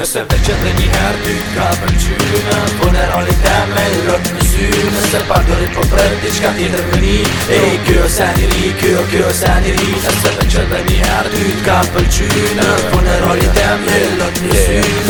Nëse dhe që dhe një herë ty ka përqyme Po në roli të me lërë në mësyme Nëse pa po për t'i qka t'i nërëni Ej, kjo se një ri, kjo, kjo se një ri Nëse dhe dhe një ty ka përqyme Po në me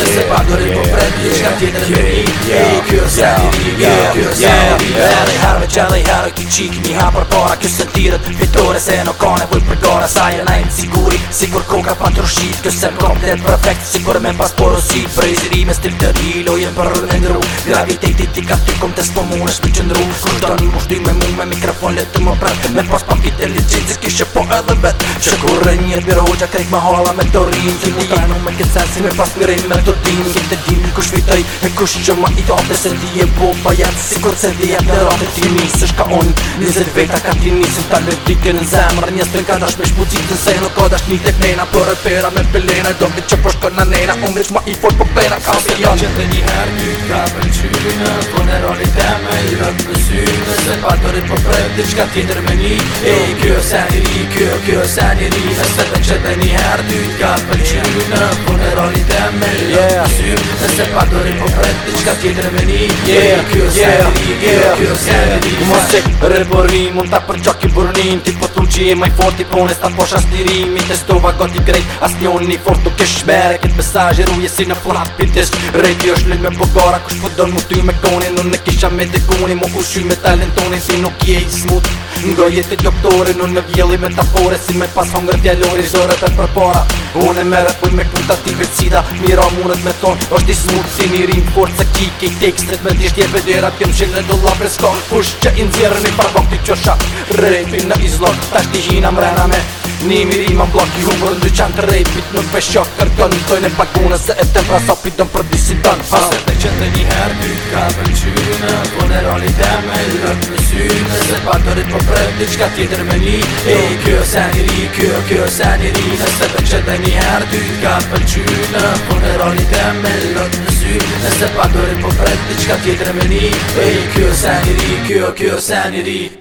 Nëse pa po për t'i qka t'i nërëni Ej, kjo se një ri, kjo, kjo se një ri që edhe herë ki qik një ha për para kjo se tirët fitore se në kane vuj për gara sa e na imë siguri si kur koka pa të rëshit kjo se më perfekt si kur me më pas porosi për i ziri me stil të rilo jenë për në ndru graviteti ti ka ty kom të s'po mu në shpil qëndru kushtë të me mu me mikrofon le të më prat me pas pa fit e licin si po edhe vet që kur e njët biro që krejt me hala me të rrim si mu trenu me këtë sen si me pas mire me të dim e kush ma i tate se di e bo se di e ti nisë është ka unë Nizet veta ka ti nisën ta në dike në zemër Njës të në ka dash me shpucit në sejnë Ko dash një të knena për e pera me pelena Do me që përshko në nena Unë veç ma i fort për pera ka se janë Që të njëherë ty ka për po me i rëtë Se pa të rritë për po prej me një E kjo se një ri, kjo kjo se një ri E se të për në roli të me i rëtë Se pa të rritë për prej të qka tjetër me një E kjo se një ri, kjo se një Ku mos se rëborim, unë ta për gjoki burnim Ti po thun që je maj forti, po në sta posha stirim Mi testova goti grejt, as një unë një fort Tu kesh shbere, këtë mesaj e ruje si në flat Pintis, rejti është lëjt me bogora Kush po do në mutu me koni, në në kisha me të koni Mo kushu me talentoni, si nuk je i smut Ndoj jeti doktore, në në vjeli metafore Si me pas hongër djallori, zore të përpora Unë e mere puj me kuta ti vecida Mira munët me ton, është i smut Si një rinë fort, se kiki tekstet Me tisht jebe dira, pjëm qëllë e dolla për skon Push, që i nëzirë mi për bëk t'i qërsha Rejpin në izlok, tash t'i hina mrena me Një miri ma blok, i humër në të rejpit në peshok Kërkon në tojnë e pakune se e të vrasa pidon për disi don Ose të qëndë një herë ty ka pëllqyme Po në roli të me lërë në syme Se pa të rritë po prejtë të qka tjetër me një E kjo se një ri, kjo kjo se një ri Ose të qëndë një herë ty ka po në ty Nëse pa dorin po prejt, diqka tjetër me një Ej, kjo sen i ri, kjo, kjo sen i ri